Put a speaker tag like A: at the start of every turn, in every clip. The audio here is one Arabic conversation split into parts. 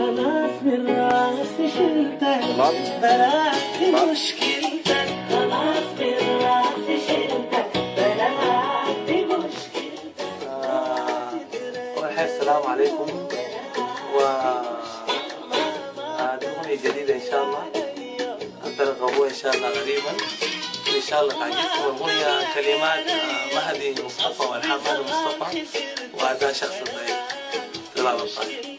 A: من راسي شلتك. بلاك مشكلتك. خلاص من راسي شلتك. بلاك مشكلتك.
B: أول حاجة السلام عليكم. و أغنية جديدة إن شاء الله. إن شاء الله قريبا. إن شاء الله تعجبكم الأغنية كلمات آه، مهدي مصطفى مصطفى. وأداء شخص طلال الطاهر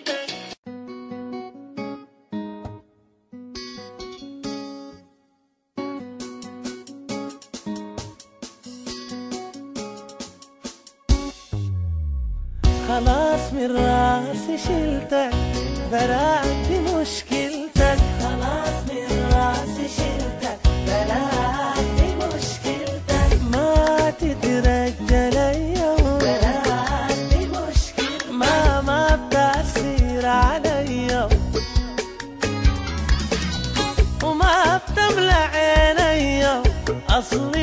A: خلاص من راسي شلتك برأت بمشكلتك. خلاص من راسي شلتك برأت بمشكلتك. ما تترجى اليوم برأت بمشكلتك. ما ما بتأثير علي وما بتملى عيني أصلي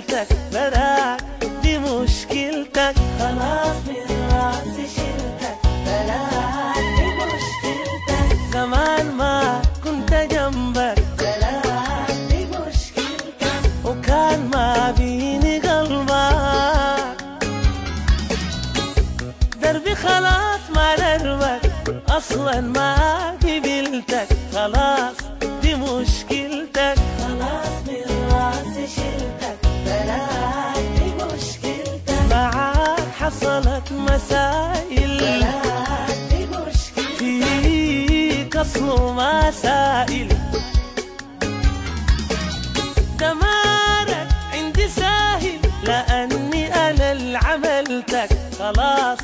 A: شغلتك براك دي مشكلتك. خلاص من راسي شلتك براك دي مشكلتك. زمان ما كنت جنبك. براك دي مشكلتك. وكان ما بيني قلبك. دربي خلاص ما دربك أصلا ما قبلتك. خلاص حصلت مسائل. فيك اصل مسائل. دمارك عندي ساهل لأني أنا اللي عملتك خلاص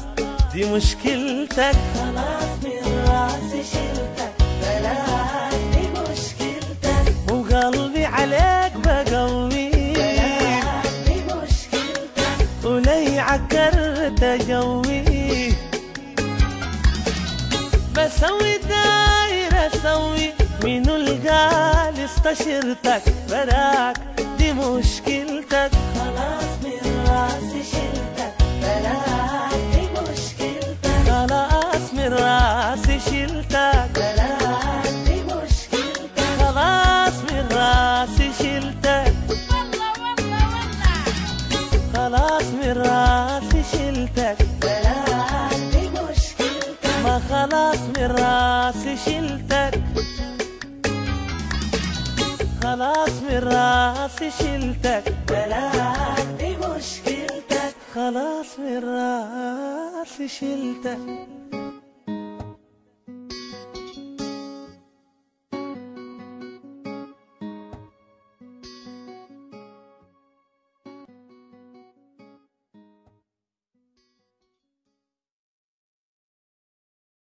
A: دي مشكلتك. خلاص من راسي شلتك. بلاك دي مشكلتك. وقلبي عليك بقوي ولي عكرت جوي. بسوي دايرة أسوي منو القال استشرتك براك دي مشكلتك. خلاص من راسي شلتك بلاك دي مشكلتك. خلاص من راسي شلتك. شلتك. ما خلاص من راسي شلتك. خلاص من راسي شلتك. بلاك دي مشكلتك خلاص من راسي شلتك.